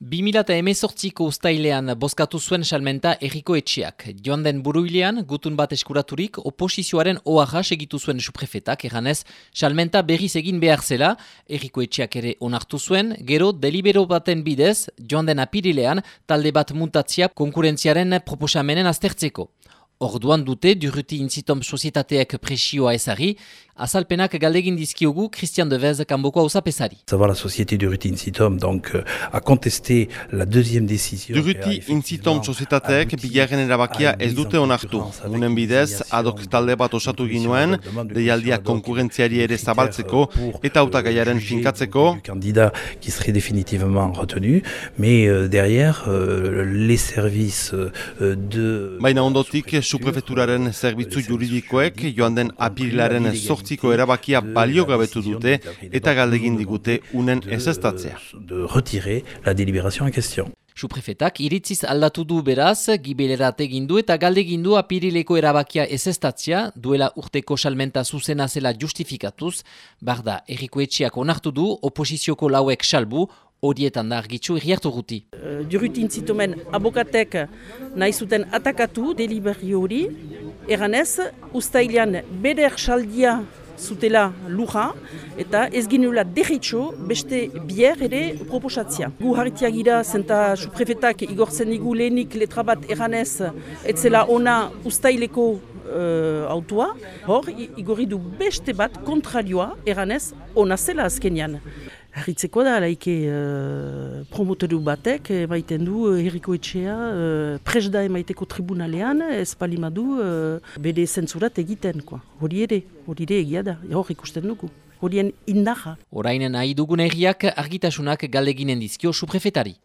2018ko ustailean bozkatu zuen salmenta erriko etxeak. Joan den buruilean, gutun bat eskuraturik, oposizioaren oaxa segitu zuen suprefetak, eganez, salmenta berriz egin behar zela, erriko etxeak ere onartu zuen, gero delibero baten bidez, joan den apirilean, talde bat muntatzia konkurentziaren proposamenen aztertzeko. Orduan dute, duruti inzitom sozietateak presioa ezari, azalpenak galdegin dizkiogu Christian Devez kanboko hausa pesari. Savoir la société Duruti Incitom donc euh, a contesté la deuxième décision. Duruti Incitom sozietateak bigarren erabakia ez dute onartu. Unen bidez, adok talde bat osatu ginuen, deialdia konkurentziari ere zabaltzeko eta autagaiaren finkatzeko. Candidat qui serait définitivement retenu, mais euh, derrière euh, les services de... Baina ondotik, suprefeturaren zerbitzu juridikoek joan den apirilaren sortziko erabakia balio gabetu dute eta galdegin digute unen ezestatzea. De retirer la délibération en question. Suprefetak iritziz aldatu du beraz, gibelerat egin du eta galdegin du apirileko erabakia ezestatzea, duela urteko salmenta zuzena zela justifikatuz, barda erriko etxeak onartu du, oposizioko lauek salbu, horietan da argitzu erriartu guti. Uh, Durutin zitomen abokatek nahi zuten atakatu deliberri hori, eranez, ustailean beder saldia zutela luja, eta ez ginula derritxo beste bier ere proposatzia. Gu harritia gira, zenta suprefetak igortzen digu lehenik letra bat eranez, etzela ona ustaileko uh, autua, hor, igorri du beste bat kontrarioa eranez, ona zela azkenian. Herritzeko da, laike uh, promotoru batek, emaiten du uh, herriko etxea, uh, presda emaiteko tribunalean, ez palimadu uh, bede zentzurat egiten, hori ere, hori ere egia da, hor ikusten dugu, horien indaja. Horainen nahi dugun erriak argitasunak galdeginen dizkio suprefetari.